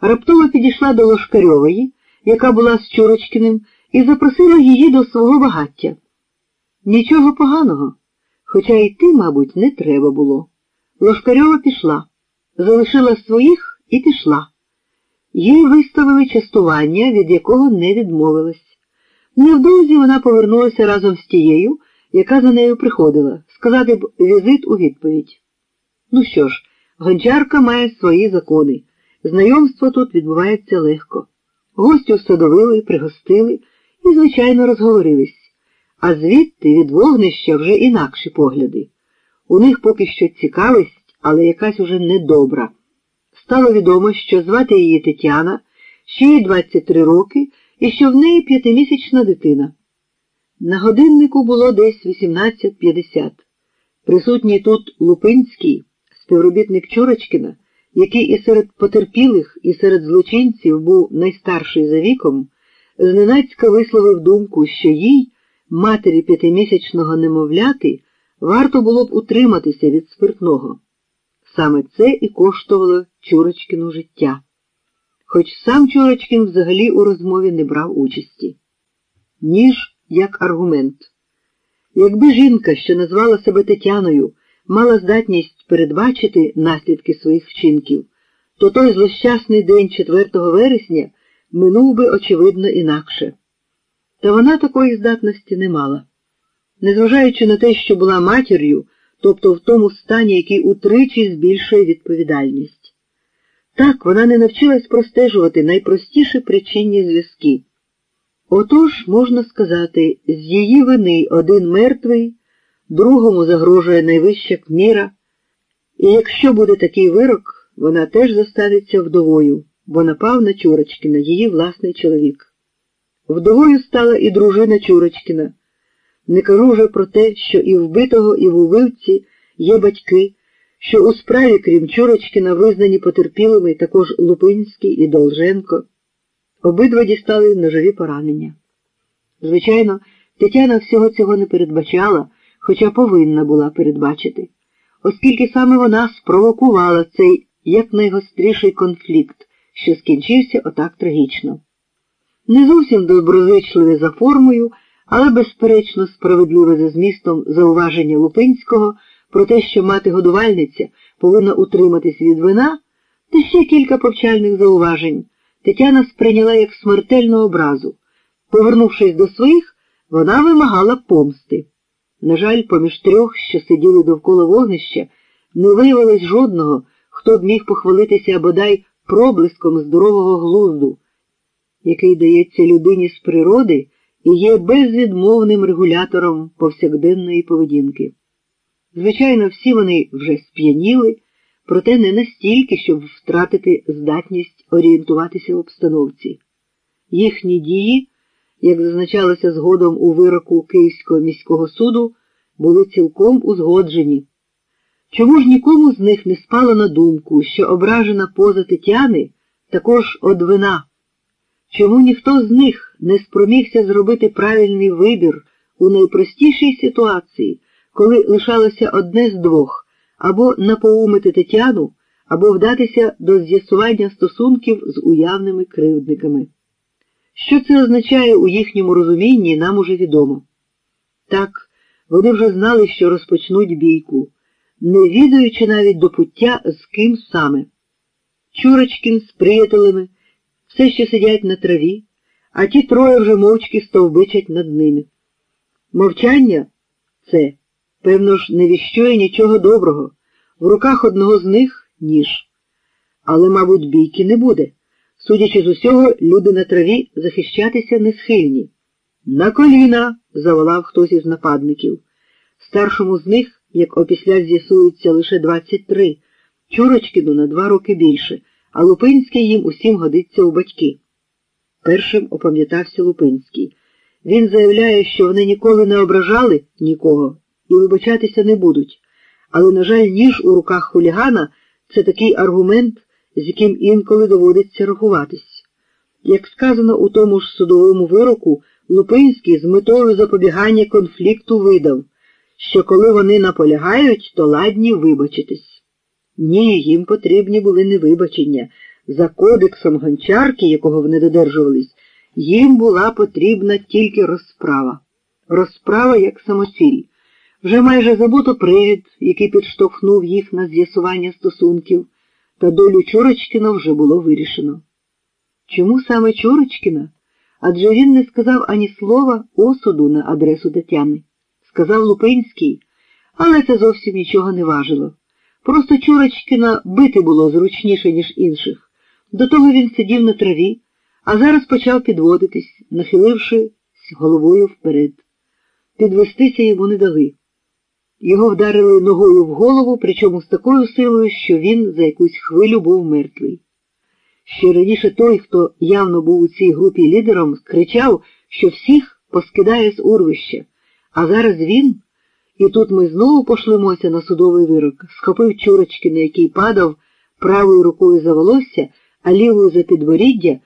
раптово підійшла до Лошкарьової, яка була з Чурочкиним, і запросила її до свого багаття. Нічого поганого, хоча йти, мабуть, не треба було. Лошкарьова пішла, залишила своїх і пішла. Їй виставили частування, від якого не відмовилась. Невдовзі вона повернулася разом з тією, яка за нею приходила, сказати б візит у відповідь. Ну що ж, гончарка має свої закони. Знайомство тут відбувається легко. Гостю садовили, пригостили і, звичайно, розговорились. А звідти від вогнища вже інакші погляди. У них поки що цікавість, але якась уже недобра. Стало відомо, що звати її Тетяна, ще їй 23 роки і що в неї п'ятимісячна дитина. На годиннику було десь 18.50. Присутній тут Лупинський, співробітник Чурочкина, який і серед потерпілих, і серед злочинців був найстарший за віком, зненацька висловив думку, що їй, матері п'ятимісячного немовляти, варто було б утриматися від спиртного. Саме це і коштувало Чурочкину життя. Хоч сам Чурочкин взагалі у розмові не брав участі. Ніж як аргумент. Якби жінка, що назвала себе Тетяною, мала здатність передбачити наслідки своїх вчинків, то той злощасний день 4 вересня минув би, очевидно, інакше. Та вона такої здатності не мала. Незважаючи на те, що була матір'ю, тобто в тому стані, який утричі збільшує відповідальність. Так, вона не навчилась простежувати найпростіші причинні зв'язки. Отож, можна сказати, з її вини один мертвий, другому загрожує найвища кміра, і якщо буде такий вирок, вона теж застанеться вдовою, бо напав на Чурочкіна, її власний чоловік. Вдовою стала і дружина Чурочкіна. Не кажу вже про те, що і вбитого, і в убивці є батьки, що у справі, крім Чурочкіна, визнані потерпілими також Лупинський і Долженко. Обидва дістали ножові поранення. Звичайно, Тетяна всього цього не передбачала, хоча повинна була передбачити, оскільки саме вона спровокувала цей якнайгостріший конфлікт, що скінчився отак трагічно. Не зовсім доброзичливе за формою, але, безперечно, справедливе за змістом зауваження Лупинського про те, що мати-годувальниця повинна утриматись від вина, та ще кілька повчальних зауважень. Тетяна сприйняла як смертельну образу. Повернувшись до своїх, вона вимагала помсти. На жаль, поміж трьох, що сиділи довкола вогнища, не виявилось жодного, хто б міг похвалитися бодай проблиском здорового глузду, який дається людині з природи і є безвідмовним регулятором повсякденної поведінки. Звичайно, всі вони вже сп'яніли проте не настільки, щоб втратити здатність орієнтуватися в обстановці. Їхні дії, як зазначалося згодом у вироку Київського міського суду, були цілком узгоджені. Чому ж нікому з них не спало на думку, що ображена поза Тетяни також одвина? Чому ніхто з них не спромігся зробити правильний вибір у найпростішій ситуації, коли лишалося одне з двох? або напоумити Тетяну, або вдатися до з'ясування стосунків з уявними кривдниками. Що це означає у їхньому розумінні, нам уже відомо. Так, вони вже знали, що розпочнуть бійку, не відаючи навіть до пуття, з ким саме. Чурочкін з приятелями все ще сидять на траві, а ті троє вже мовчки стовбичать над ними. Мовчання це. Певно ж, не віщує нічого доброго. В руках одного з них ніж. Але, мабуть, бійки не буде. Судячи з усього, люди на траві захищатися не схильні. На коліна. заволав хтось із нападників. Старшому з них, як опісля з'ясується, лише 23, Чурочкину на два роки більше, а Лупинський їм усім годиться у батьки. Першим опам'ятався Лупинський. Він заявляє, що вони ніколи не ображали нікого і вибачатися не будуть. Але, на жаль, ніж у руках хулігана це такий аргумент, з яким інколи доводиться рахуватись. Як сказано у тому ж судовому вироку, Лупинський з метою запобігання конфлікту видав, що коли вони наполягають, то ладні вибачитись. Ні, їм потрібні були не вибачення, За кодексом гончарки, якого вони додержувались, їм була потрібна тільки розправа. Розправа як самоціль. Вже майже забуто привід, який підштовхнув їх на з'ясування стосунків, та долю Чурочкіна вже було вирішено. Чому саме Чурочкіна? Адже він не сказав ані слова осуду на адресу Тетяни. Сказав Лупинський, але це зовсім нічого не важило. Просто Чурочкіна бити було зручніше, ніж інших. До того він сидів на траві, а зараз почав підводитись, нахилившись головою вперед. Підвестися йому не дали. Його вдарили ногою в голову, причому з такою силою, що він за якусь хвилю був мертвий. Ще раніше той, хто явно був у цій групі лідером, кричав, що всіх поскидає з урвища, а зараз він, і тут ми знову пошлемося на судовий вирок, схопив чурочки, на який падав правою рукою за волосся, а лівою за підборіддя,